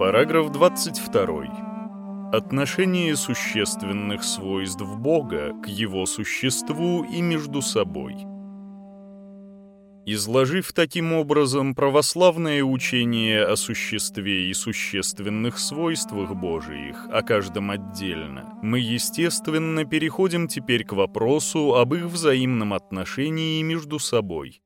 Параграф 22. Отношение существенных свойств Бога к Его существу и между собой. Изложив таким образом православное учение о существе и существенных свойствах Божиих, о каждом отдельно, мы, естественно, переходим теперь к вопросу об их взаимном отношении между собой.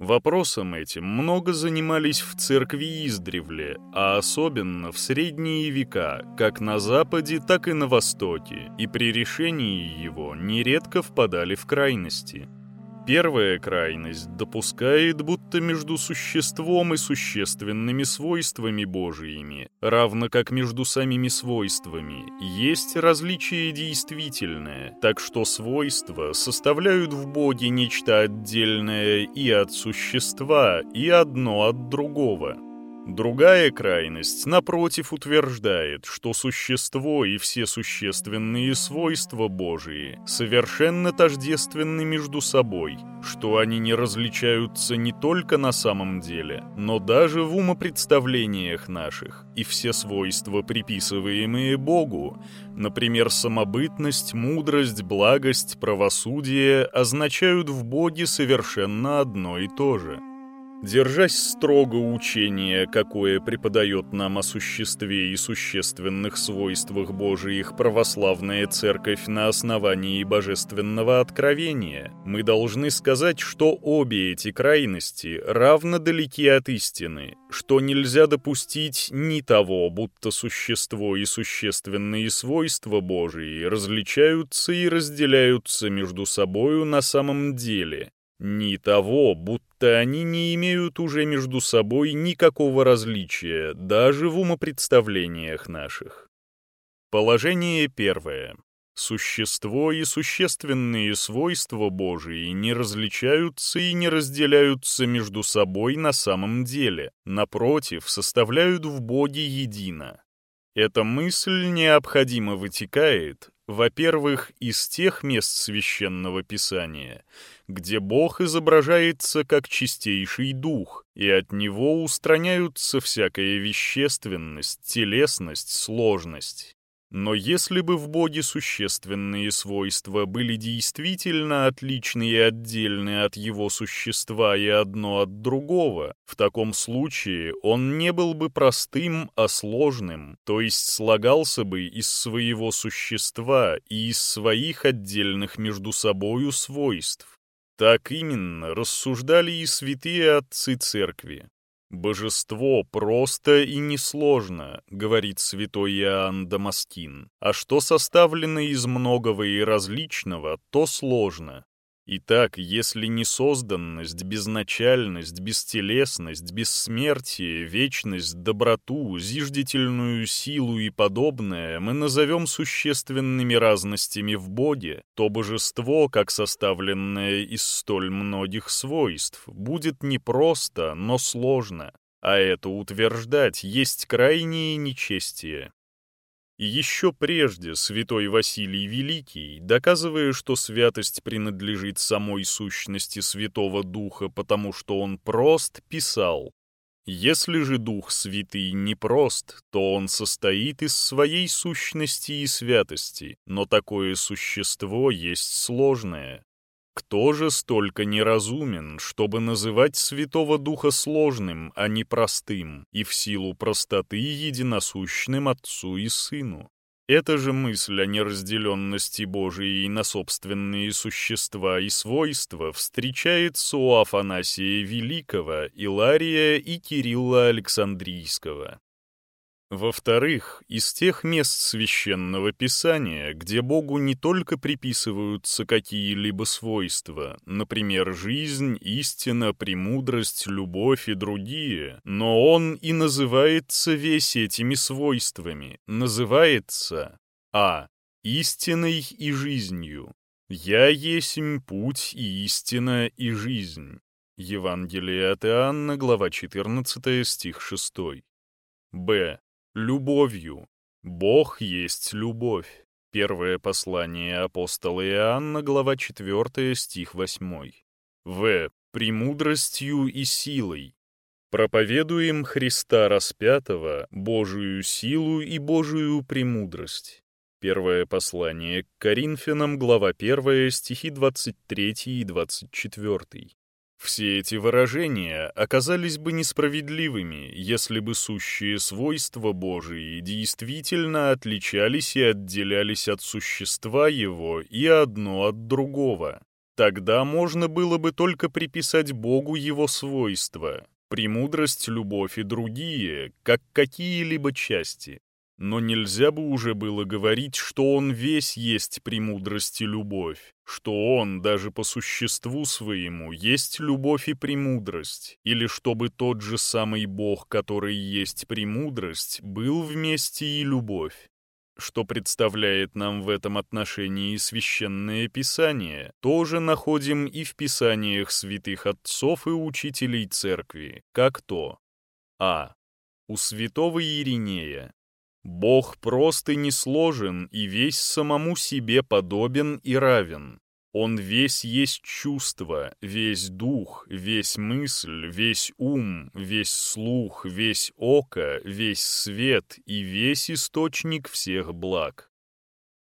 Вопросом этим много занимались в церкви издревле, а особенно в средние века, как на Западе, так и на Востоке, и при решении его нередко впадали в крайности – Первая крайность допускает, будто между существом и существенными свойствами Божиими, равно как между самими свойствами, есть различие действительное, так что свойства составляют в Боге нечто отдельное и от существа, и одно от другого. Другая крайность, напротив, утверждает, что существо и все существенные свойства Божии совершенно тождественны между собой, что они не различаются не только на самом деле, но даже в умопредставлениях наших, и все свойства, приписываемые Богу, например, самобытность, мудрость, благость, правосудие, означают в Боге совершенно одно и то же – Держась строго учения, какое преподает нам о существе и существенных свойствах Божиих православная церковь на основании божественного откровения, мы должны сказать, что обе эти крайности равно далеки от истины, что нельзя допустить ни того, будто существо и существенные свойства Божии различаются и разделяются между собою на самом деле, ни того, будто они не имеют уже между собой никакого различия, даже в умопредставлениях наших. Положение первое. Существо и существенные свойства Божии не различаются и не разделяются между собой на самом деле, напротив, составляют в Боге едино. Эта мысль необходимо вытекает, во-первых, из тех мест священного писания, где Бог изображается как чистейший дух, и от него устраняются всякая вещественность, телесность, сложность. Но если бы в Боге существенные свойства были действительно отличны и отдельны от его существа и одно от другого, в таком случае он не был бы простым, а сложным, то есть слагался бы из своего существа и из своих отдельных между собою свойств. Так именно рассуждали и святые отцы церкви. «Божество просто и несложно», — говорит святой Иоанн Дамаскин, «а что составлено из многого и различного, то сложно. Итак, если несозданность, безначальность, бестелесность, бессмертие, вечность, доброту, зиждительную силу и подобное мы назовем существенными разностями в Боге, то божество, как составленное из столь многих свойств, будет не просто, но сложно, а это утверждать есть крайнее нечестие. И еще прежде святой Василий Великий, доказывая, что святость принадлежит самой сущности Святого Духа, потому что он прост, писал «Если же Дух Святый не прост, то он состоит из своей сущности и святости, но такое существо есть сложное, кто же столько неразумен, чтобы называть Святого Духа сложным, а не простым, и в силу простоты единосущным Отцу и Сыну? Эта же мысль о неразделенности Божией на собственные существа и свойства встречается у Афанасия Великого, Илария и Кирилла Александрийского. Во-вторых, из тех мест священного писания, где Богу не только приписываются какие-либо свойства, например, жизнь, истина, премудрость, любовь и другие, но Он и называется весь этими свойствами, называется а. истиной и жизнью. «Я есмь путь и истина и жизнь». Евангелие от Иоанна, глава 14, стих 6. Б любовью. Бог есть любовь. Первое послание апостола Иоанна, глава 4, стих 8. В. Премудростью и силой. Проповедуем Христа распятого, Божию силу и Божию премудрость. Первое послание к Коринфянам, глава 1, стихи 23 и 24. Все эти выражения оказались бы несправедливыми, если бы сущие свойства Божии действительно отличались и отделялись от существа Его и одно от другого. Тогда можно было бы только приписать Богу Его свойства, премудрость, любовь и другие, как какие-либо части. Но нельзя бы уже было говорить, что он весь есть премудрость и любовь, что он даже по существу своему есть любовь и премудрость, или чтобы тот же самый Бог, который есть премудрость, был вместе и любовь. Что представляет нам в этом отношении Священное Писание, тоже находим и в Писаниях святых отцов и учителей Церкви, как то А. У святого Иринея Бог прост и не сложен, и весь самому себе подобен и равен. Он весь есть чувство, весь дух, весь мысль, весь ум, весь слух, весь око, весь свет и весь источник всех благ.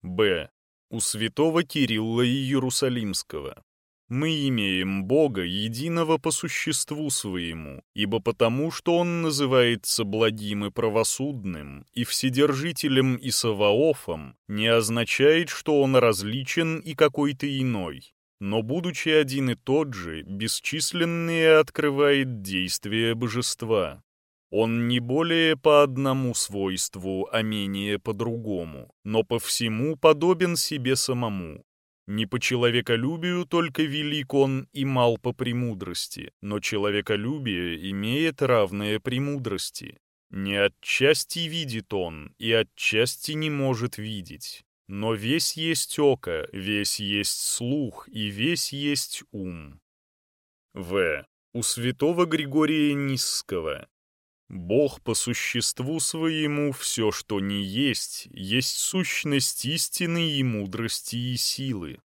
Б. У святого Кирилла и Иерусалимского. Мы имеем Бога единого по существу своему, ибо потому, что Он называется благим и правосудным, и вседержителем и Саваофом, не означает, что Он различен и какой-то иной, но, будучи один и тот же, бесчисленные открывает действия божества. Он не более по одному свойству, а менее по другому, но по всему подобен себе самому, не по человеколюбию только велик он и мал по премудрости, но человеколюбие имеет равные премудрости. Не отчасти видит он, и отчасти не может видеть. Но весь есть око, весь есть слух, и весь есть ум. В. У святого Григория Нисского Бог по существу своему все, что не есть, есть сущность истины и мудрости и силы.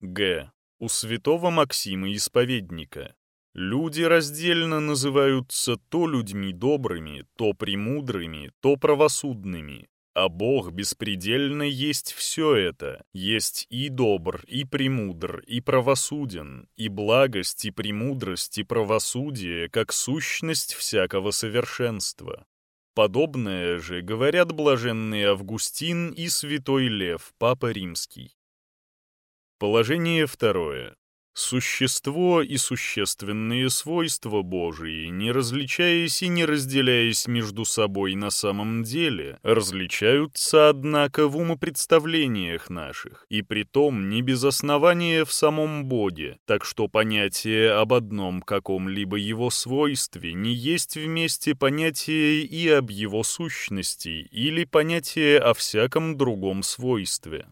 Г. У святого Максима Исповедника. Люди раздельно называются то людьми добрыми, то премудрыми, то правосудными, а Бог беспредельно есть все это, есть и добр, и премудр, и правосуден, и благость, и премудрость, и правосудие, как сущность всякого совершенства. Подобное же говорят блаженный Августин и святой Лев, Папа Римский. Положение второе. Существо и существенные свойства Божии, не различаясь и не разделяясь между собой на самом деле, различаются, однако, в умопредставлениях наших, и притом не без основания в самом Боге, так что понятие об одном каком-либо его свойстве не есть вместе понятие и об его сущности или понятие о всяком другом свойстве.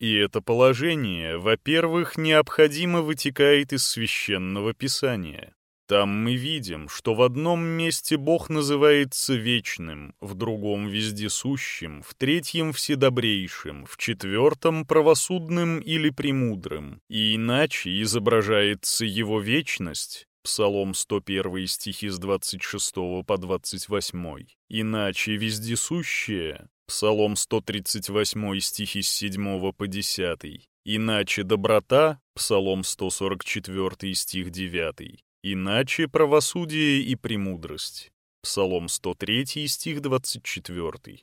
И это положение, во-первых, необходимо вытекает из священного писания. Там мы видим, что в одном месте Бог называется вечным, в другом вездесущим, в третьем вседобрейшим, в четвертом правосудным или премудрым, и иначе изображается его вечность, Псалом 101 стихи с 26 по 28. Иначе вездесущее, Псалом 138 стихи с 7 по 10. Иначе доброта, Псалом 144 стих 9. Иначе правосудие и премудрость. Псалом 103 стих 24.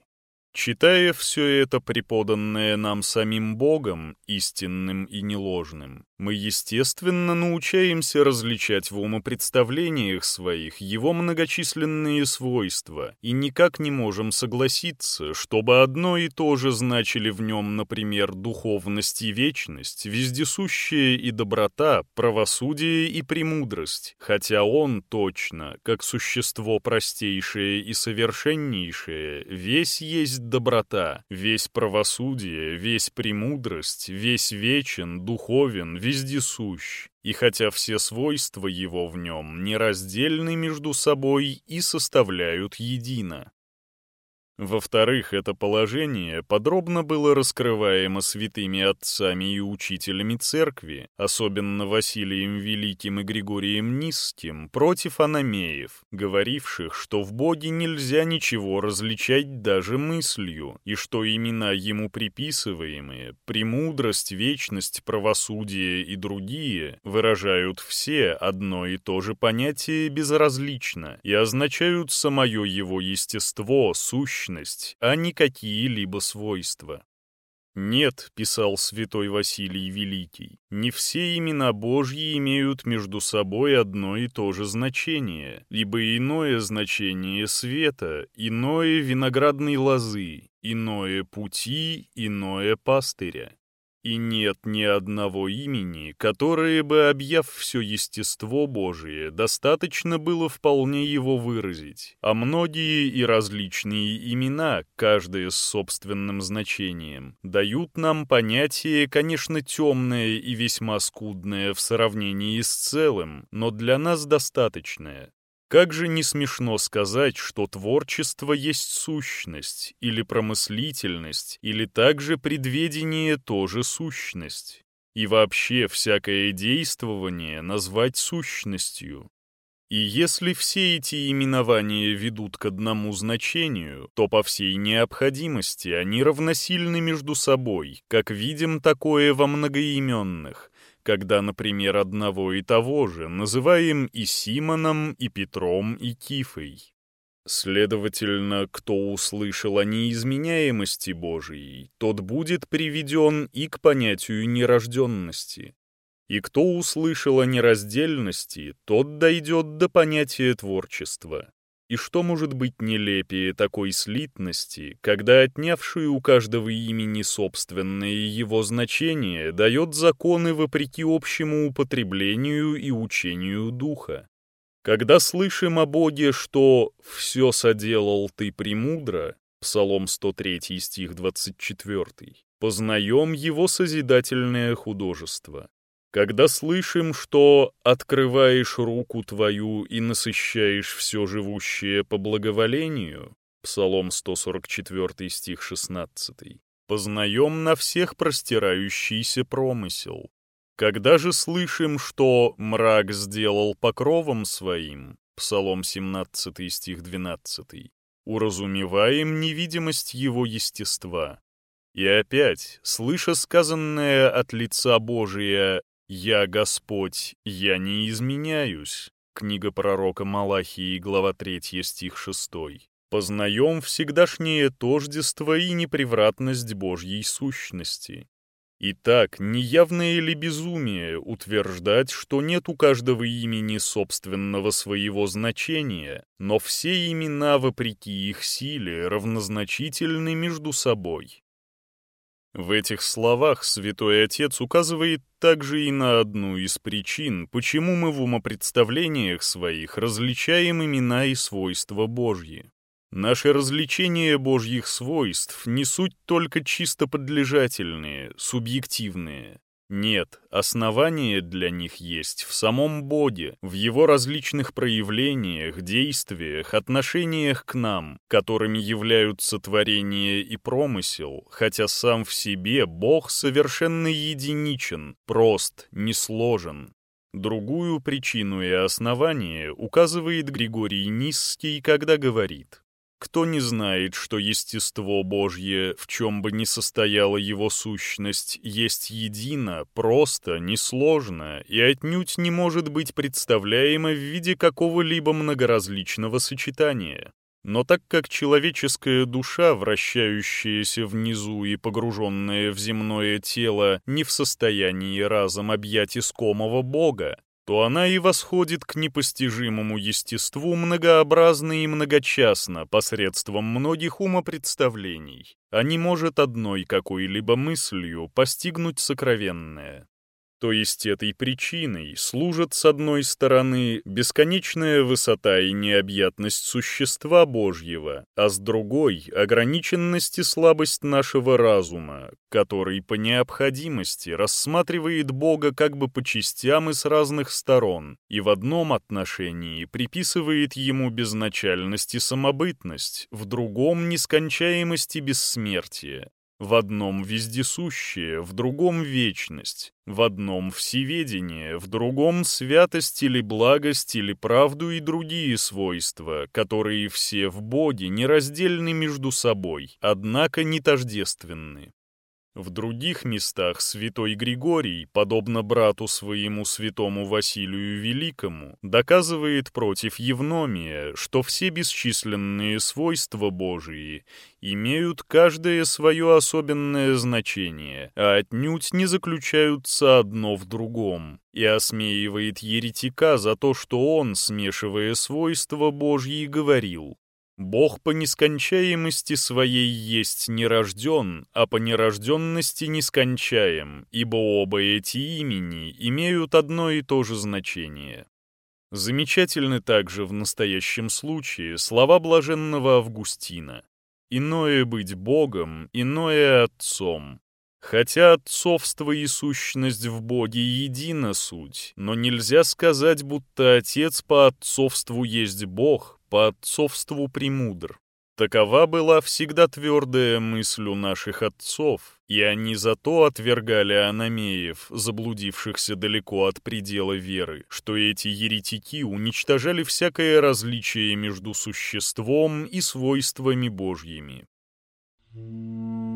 Читая все это преподанное нам самим Богом, истинным и неложным, мы, естественно, научаемся различать в умопредставлениях своих его многочисленные свойства и никак не можем согласиться, чтобы одно и то же значили в нем, например, духовность и вечность, вездесущая и доброта, правосудие и премудрость, хотя он точно, как существо простейшее и совершеннейшее, весь есть доброта, весь правосудие, весь премудрость, весь вечен, духовен, вездесущ, и хотя все свойства его в нем нераздельны между собой и составляют едино. Во-вторых, это положение подробно было раскрываемо святыми отцами и учителями церкви, особенно Василием Великим и Григорием Низким, против аномеев, говоривших, что в Боге нельзя ничего различать даже мыслью, и что имена ему приписываемые, премудрость, вечность, правосудие и другие, выражают все одно и то же понятие безразлично и означают самое его естество, сущность, сущность, а не какие-либо свойства. «Нет», — писал святой Василий Великий, — «не все имена Божьи имеют между собой одно и то же значение, ибо иное значение света, иное виноградной лозы, иное пути, иное пастыря и нет ни одного имени, которое бы, объяв все естество Божие, достаточно было вполне его выразить, а многие и различные имена, каждое с собственным значением, дают нам понятие, конечно, темное и весьма скудное в сравнении с целым, но для нас достаточное. Как же не смешно сказать, что творчество есть сущность, или промыслительность, или также предведение тоже сущность. И вообще всякое действование назвать сущностью. И если все эти именования ведут к одному значению, то по всей необходимости они равносильны между собой, как видим такое во многоименных, когда, например, одного и того же называем и Симоном, и Петром, и Кифой. Следовательно, кто услышал о неизменяемости Божией, тот будет приведен и к понятию нерожденности. И кто услышал о нераздельности, тот дойдет до понятия творчества. И что может быть нелепее такой слитности, когда отнявший у каждого имени собственное его значение дает законы вопреки общему употреблению и учению духа? Когда слышим о Боге, что «все соделал ты премудро», Псалом 103, стих 24, познаем его созидательное художество. Когда слышим, что открываешь руку твою и насыщаешь все живущее по благоволению, Псалом 144 стих 16, познаем на всех простирающийся промысел. Когда же слышим, что мрак сделал покровом своим, Псалом 17 стих 12, уразумеваем невидимость его естества. И опять, слыша сказанное от лица Божия «Я Господь, я не изменяюсь». Книга пророка Малахии, глава 3, стих 6. Познаем всегдашнее тождество и непревратность Божьей сущности. Итак, неявное ли безумие утверждать, что нет у каждого имени собственного своего значения, но все имена, вопреки их силе, равнозначительны между собой? В этих словах Святой Отец указывает также и на одну из причин, почему мы в умопредставлениях своих различаем имена и свойства Божьи. Наши развлечения Божьих свойств не суть только чисто подлежательные, субъективные. Нет, основание для них есть в самом Боге, в его различных проявлениях, действиях, отношениях к нам, которыми являются творение и промысел, хотя сам в себе Бог совершенно единичен, прост, несложен. Другую причину и основание указывает Григорий Низский, когда говорит кто не знает, что естество Божье, в чем бы ни состояла его сущность, есть едино, просто, несложно и отнюдь не может быть представляемо в виде какого-либо многоразличного сочетания? Но так как человеческая душа, вращающаяся внизу и погруженная в земное тело, не в состоянии разом объять искомого Бога, то она и восходит к непостижимому естеству многообразно и многочастно посредством многих умопредставлений, а не может одной какой-либо мыслью постигнуть сокровенное. То есть этой причиной служат, с одной стороны, бесконечная высота и необъятность существа Божьего, а с другой — ограниченность и слабость нашего разума, который по необходимости рассматривает Бога как бы по частям и с разных сторон, и в одном отношении приписывает Ему безначальность и самобытность, в другом — нескончаемость и бессмертие, в одном вездесущее, в другом вечность, в одном всеведение, в другом святость или благость или правду и другие свойства, которые все в Боге нераздельны между собой, однако не тождественны. В других местах святой Григорий, подобно брату своему святому Василию Великому, доказывает против Евномия, что все бесчисленные свойства Божии имеют каждое свое особенное значение, а отнюдь не заключаются одно в другом, и осмеивает еретика за то, что он, смешивая свойства Божьи, говорил Бог по нескончаемости своей есть не рожден, а по нерожденности нескончаем, ибо оба эти имени имеют одно и то же значение. Замечательны также в настоящем случае слова блаженного Августина. «Иное быть Богом, иное Отцом, Хотя отцовство и сущность в Боге едина суть, но нельзя сказать, будто Отец по отцовству есть Бог, по отцовству премудр. Такова была всегда твердая мысль у наших отцов, и они зато отвергали аномеев, заблудившихся далеко от предела веры, что эти еретики уничтожали всякое различие между существом и свойствами Божьими. Thank you.